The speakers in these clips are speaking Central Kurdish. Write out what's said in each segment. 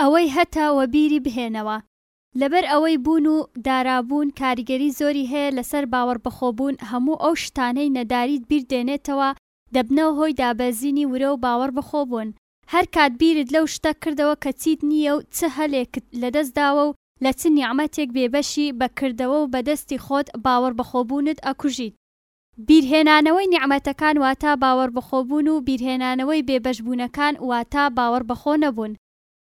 ئەوەی هەتە وەبیری بهێنەوە. لەبەر ئەوەی بوون و دارابوون کاریگەری زۆری هەیە لەسەر باوەڕبەخۆبوون هەموو ئەو شتانەی نەداریت بیر دێنێتەوە دەبنە هۆی دابەزینی ورە و باوەڕبەخۆبوون هەر کات بیرت لەو شتە کردەوە کە چیت نییە و چ هەلێکت لەدەست داوە و لە چ نیعمەتێک بێبەشی بە کردەوە و بەدەستی خۆت باوەڕبەخۆبوونت ئەکوژیت بیرهێنانەوەی نیعمەتەکان واتا باوەڕبەخۆبوون و بیرهێنانەوەی بێبەشبوونەکان واتا باوەڕبەخۆ نەبوون.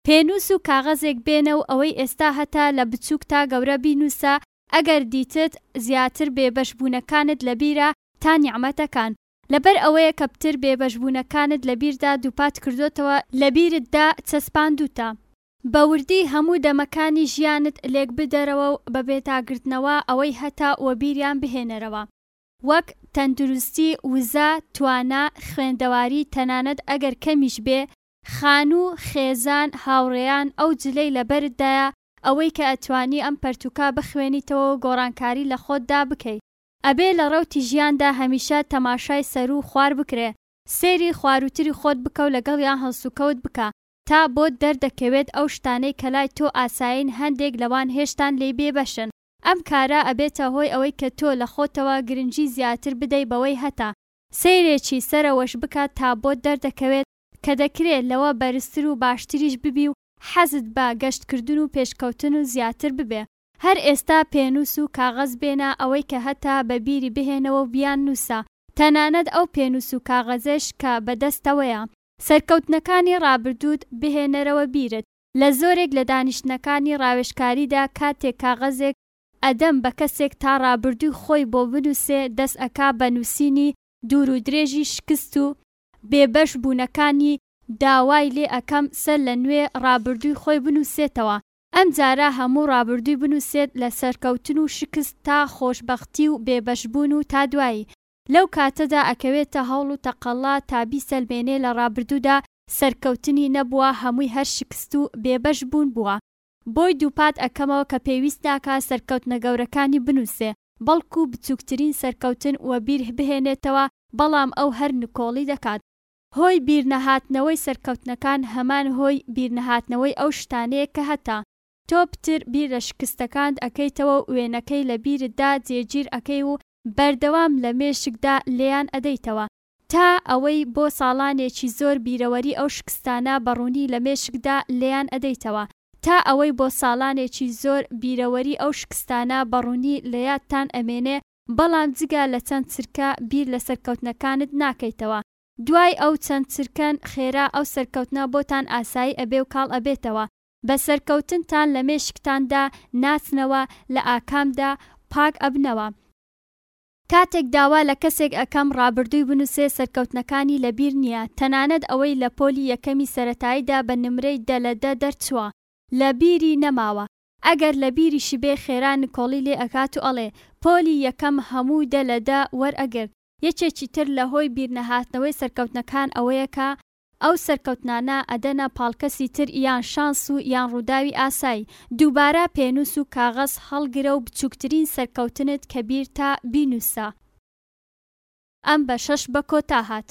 پێنووس و کاغەزێک بێنە و ئەوەی ئێستا هەتە لە بچووک تا گەورە بینووسە، ئەگەر دیتت زیاتر بێبەشبوونەکانت لەبیرە تا نیعمەتەکان، لەبەر ئەوەیە کە پتر بێبەشبوونەکانت لەبیردا دووپات کردۆتەوە لەبیرتدا چەسپاندووتە. بەوردی هەموو دەمەکانی ژیانت لێکبدەرەوە و بە بێتاگردنەوە ئەوەی هەتە وەبیریان بهێنەرەوە وەک، تەندروستی، وزە، توانا، خوێندەواری، تەنانەت ئەگەر کەمیش بێ، خانوو، خێزان، هاوڕێیان، ئەو جلەی لەبەرتدایە، ئەوەی کە ئەتوانی ئەم پەرتووکە بخوێنیتەوە و گۆڕانکاری لە خۆتدا بکەی. ئەبێ لە ڕەوتی ژیاندا هەمیشە تەماشای سەروو و خوار بکرێ، سەیری خواروتری خۆت بکە و لەگەڵیان هەڵسوکەوت بکە، تا بۆت دەردەکەوێت ئەو شتانەی کە لای تۆ ئاسایین هەندێک لەوان هێشتان لێی بێ بەشن ئەم کارە ئەبێتە هۆی ئەوەی کە تۆ لە خۆتەوە گرنگی زیاتر بدەی بەوەی هەتە سەیرێکی سەرەوەش بکات تا بۆت دەردەکەوێت کە دەکرێ لەوە بەرزتر و باشتریش ببی و حەزت بە گەشت کردن و پێشکەوتن و زیاتر ببێ. هەر ئێستا پێنووس و کاغەز بێنە ئەوەی کە هەتە بە بیری بهێنەوە و بیان نووسە تەنانەت ئەو پێنووس و کاغەزەیش کە بە دەستەوەیە سەرکەوتنەکانی ڕابردووت بهێنەرەوە بیرت، لە زۆرێک لە دانیشتنەکانی ڕاوێژکاریدا کاتێک کاغەزێک ئەدەم بە کەسێک تا ڕابردووی خۆی بۆ بنووسێ دەست ئەکا بە نووسینی دوور و درێژی شکست و بێ بەش بوونەکانی داوای لێ ئەکەم سەر لە نوێ ڕابردووی خۆی بنووسێتەوە ئەم جارە هەموو ڕابردووی بنووسێت لە سەرکەوتن و شکست تا خۆشبەختی و بێ بەش بوون و تا دوایی لەو کاتەدا ئەکەوێتە هەوڵ و تەقەلا تا بیسەلمێنێ لە ڕابردوودا سەرکەوتنی نەبووە هەمووی هەر شکست و بێبەش بوون بووە بۆی دووپات ئەکەمەوە کە پێویست ناکا سەرکەوتنە گەورەکانی بنووسێ بەڵکوو بچووکترین سەرکەوتن وەبیر بهێنێتەوە بەڵام ئەو هەر نکۆڵی دەکات هۆی بیرنەهاتنەوەی سەرکەوتنەکان هەمان هۆی بیرنەهاتنەوەی ئەو شتانەیە کە هەتە تۆ پتر بیر لە شکستەکانت ئەکەیتەوە و وێنەکەی لە بیرتدا جێگیر ئەکەی و بەردەوام لە مێشکدا لێیان ئەدەیتەوە تا ئەوەی بۆ ساڵانێکی زۆر بیرەوەری ئەو شکستانە بە ڕوونی لە مێشکدا لێیان ئەدەیتەوە تا ئەوەی بۆ ساڵانێکی زۆر بیرەوەری ئەو شکستانە بە ڕوونی لە یادتان ئەمێنێ بەڵام جگە لە چەند چرکە بیر لە سەرکەوتنەکانت ناکەیتەوە دوای ئەو چەند چرکەن خێرا ئەو سەرکەوتنە بۆتان ئاسایی ئەبێ و کاڵ ئەبێتەوە بە سەرکەوتنتان لە مێشکتاندا ناچنەوە لە ئاکامدا پاک ئەبنەوە. کاتێک داوا لە کەسێک ئەکەم ڕابردووی بنووسێ سەرکەوتنەکانی لە بیر نییە تەنانەت ئەوەی لە پۆلی یەکەمی سەرەتاییدا بە نمرەی دە لە دە دەرچووە لە بیری نەماوە ئەگەر لە بیریشیبێ خێرا نکۆڵی لێ ئەکات و ئەڵێ پۆلی یەکەم هەموو دە لە دە وەرئەگرت یەکێکی تر لە هۆی بیرنەهاتنەوەی سەرکەوتنەکان ئەوەیە کە ئەو سەرکەوتنانە ئەدەنە پاڵ کەسی تر یان شانس و یان ڕووداوی ئاسایی. دووبارە پێنووس و کاغەز هەڵگرە و بچووکترین سەرکەوتنت کە بیرتە بینووسە. ئەم بەشەش بە کۆتا هات.